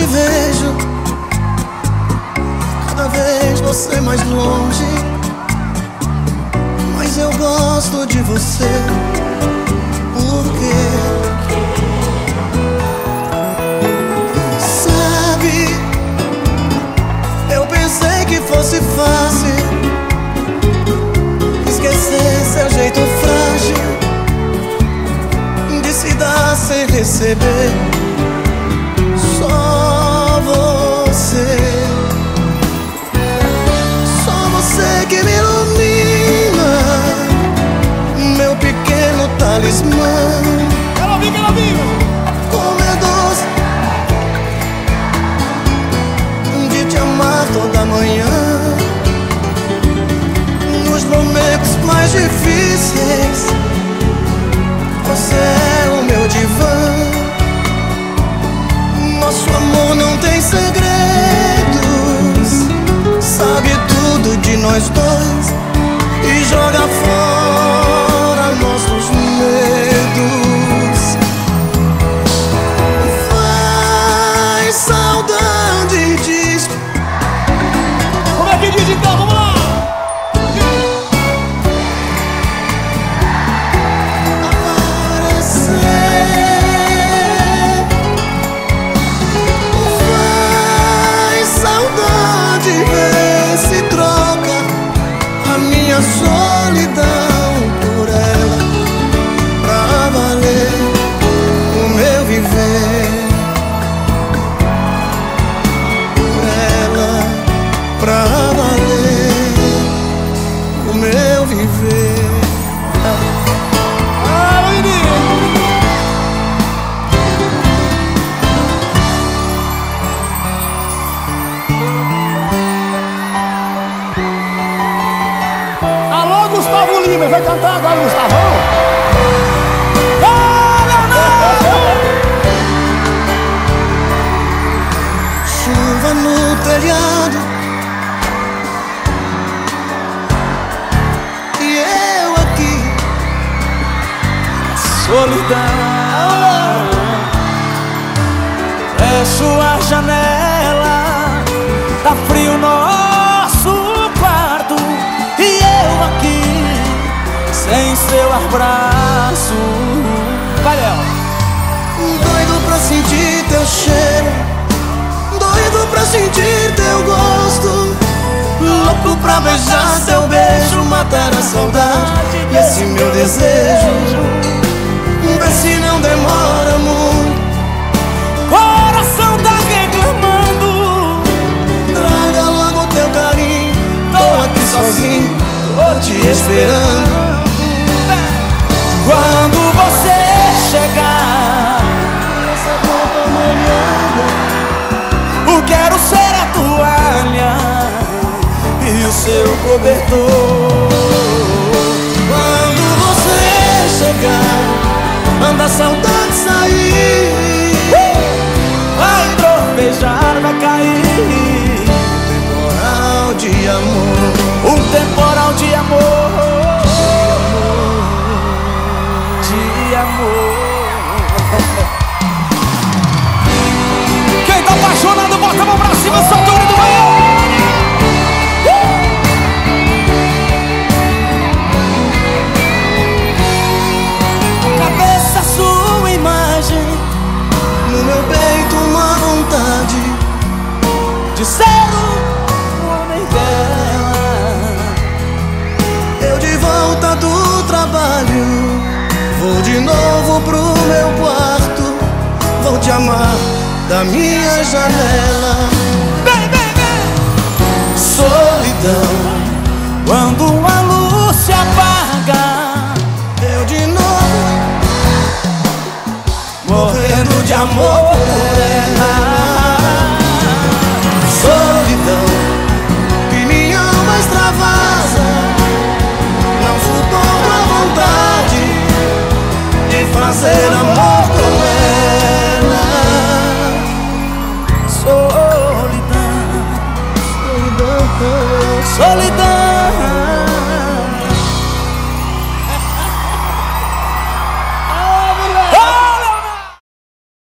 te vejo, cada vez você mais longe. Mas eu gosto de você, por quê? Sabe, eu pensei que fosse fácil esquecer seu jeito frágil de se dar sem receber. Six. Lima, vai cantar agora, Gustavão? Leonardo! Chuva no telhado E eu aqui solidão. Fecho a janela, sem seu abraço. Vai, Léo. Doido pra sentir teu cheiro Doido pra sentir teu gosto Louco pra beijar seu beijo Matar a saudade e esse meu desejo Vê se não demora seu cobertor. Quando você chegar Manda a saudade sair Vai tropejar, vai cair. Temporal de amor Um temporal de amor. De amor. Quem tá apaixonado, bota a mão pra cima, solta De ser o homem dela Eu de volta do trabalho Vou de novo pro meu quarto Vou te amar da minha janela Vem, vem, vem! Solidão Quando a luz se apaga, Eu de novo Morrendo de amor por ela De fazer amor com ela Solidão Solidão solidão.